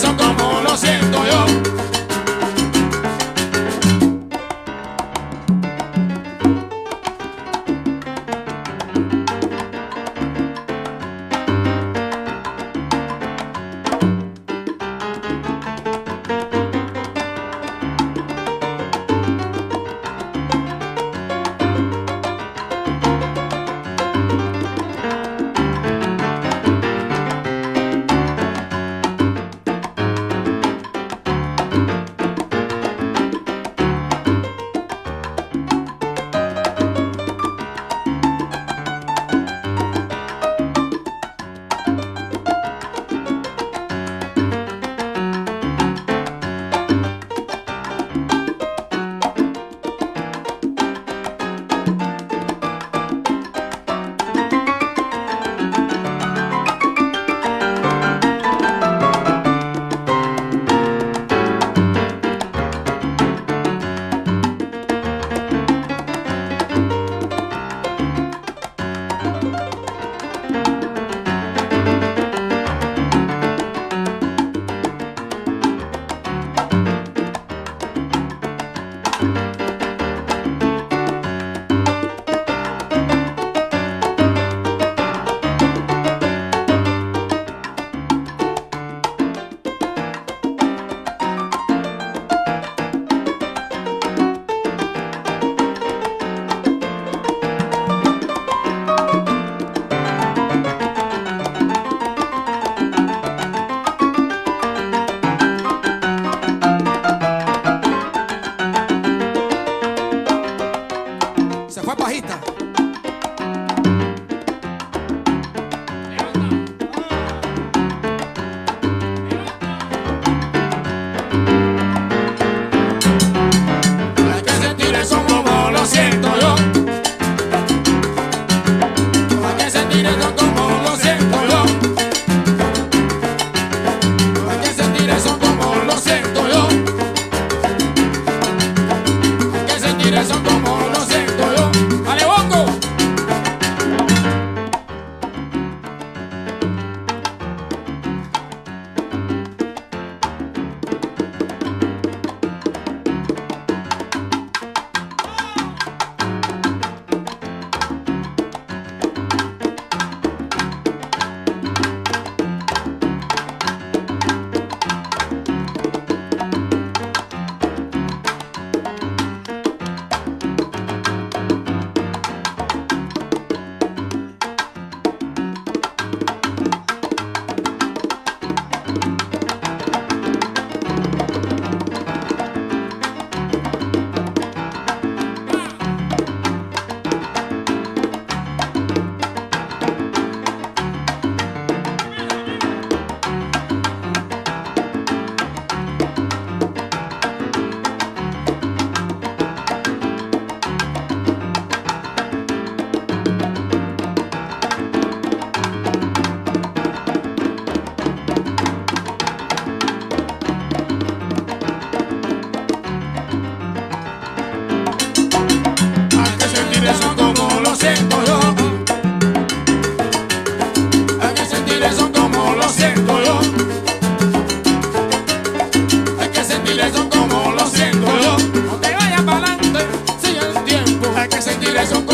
coração como bajita. Elas são